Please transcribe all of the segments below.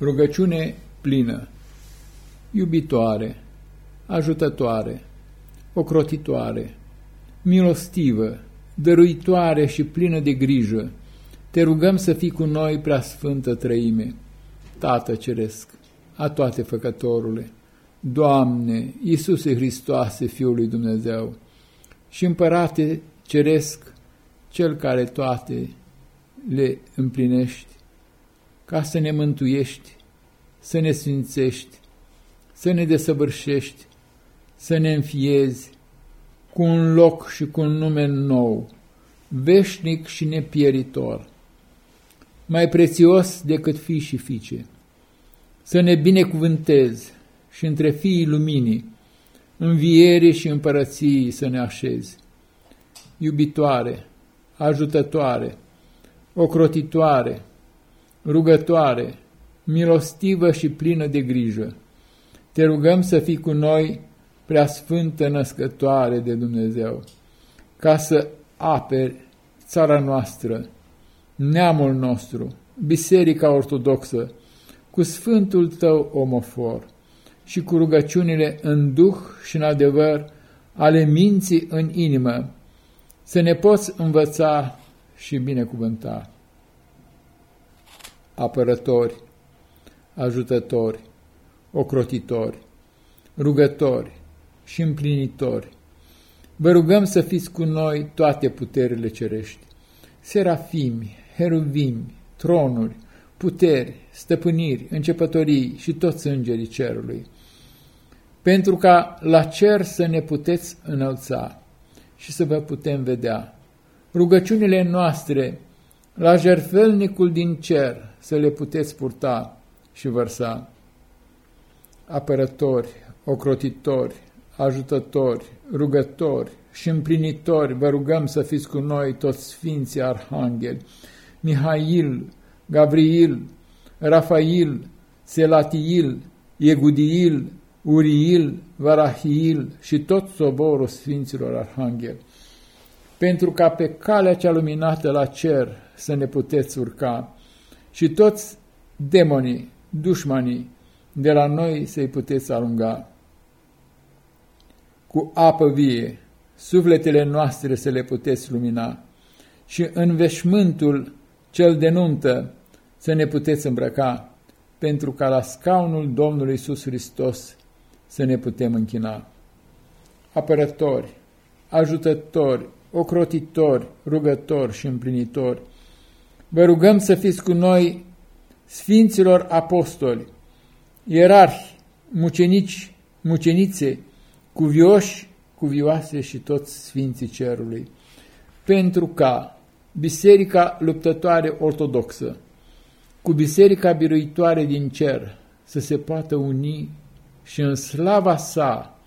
Rugăciune plină, iubitoare, ajutătoare, ocrotitoare, milostivă, dăruitoare și plină de grijă, te rugăm să fii cu noi, prea sfântă trăime, Tată Ceresc, a toate făcătorule, Doamne, Iisuse Hristoase, Fiul lui Dumnezeu, și Împărate Ceresc, Cel care toate le împlinești, ca să ne mântuiești, să ne sfințești, să ne desăvârșești, să ne înfiezi cu un loc și cu un nume nou, veșnic și nepieritor, mai prețios decât fii și fiice, să ne binecuvântezi și între fiii luminii, învierii și împărății să ne așezi, iubitoare, ajutătoare, ocrotitoare, rugătoare, milostivă și plină de grijă. Te rugăm să fii cu noi, prea sfântă născătoare de Dumnezeu, ca să aperi țara noastră, neamul nostru, Biserica Ortodoxă, cu Sfântul Tău omofor și cu rugăciunile în duh și în adevăr ale minții în inimă, să ne poți învăța și binecuvânta apărători, ajutători, ocrotitori, rugători și împlinitori. Vă rugăm să fiți cu noi toate puterile cerești, serafimi, heruvimi, tronuri, puteri, stăpâniri, începătorii și toți îngerii cerului, pentru ca la cer să ne puteți înălța și să vă putem vedea. Rugăciunile noastre la jertfelnicul din cer să le puteți purta și vărsa. Apărători, ocrotitori, ajutători, rugători și împlinitori, vă rugăm să fiți cu noi toți sfinții arhangheli, Mihail, Gabriel, Rafail, Selatiil, Egudiil, Uriil, Varahiil și tot soborul Sfinților Arhangheli, pentru ca pe calea cea luminată la cer să ne puteți urca și toți demonii, dușmanii de la noi să-i puteți alunga. Cu apă vie, sufletele noastre să le puteți lumina și în veșmântul cel de nuntă să ne puteți îmbrăca, pentru ca la scaunul Domnului Iisus Hristos să ne putem închina. Apărători, ajutători, ocrotitori, rugători și împlinitori, vă rugăm să fiți cu noi Sfinților Apostoli, ierarhi, mucenici, mucenițe, cuvioși, cuvioase și toți Sfinții Cerului, pentru ca Biserica luptătoare ortodoxă cu Biserica biruitoare din cer să se poată uni și în slava sa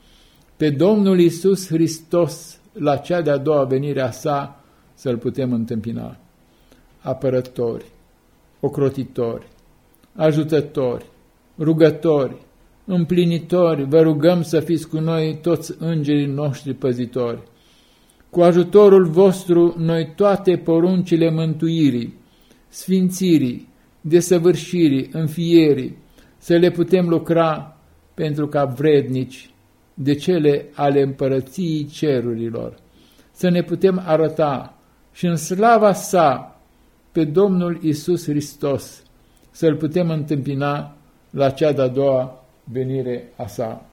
pe Domnul Isus Hristos la cea de-a doua venire a sa să-L putem întâmpina. Apărători, ocrotitori, ajutători, rugători, împlinitori, vă rugăm să fiți cu noi toți îngerii noștri păzitori. Cu ajutorul vostru, noi toate poruncile mântuirii, sfințirii, desăvârșirii, înfierii, să le putem lucra pentru ca vrednici de cele ale împărăției cerurilor, să ne putem arăta și în slava sa pe Domnul Isus Hristos, să-L putem întâmpina la cea de-a doua venire a sa.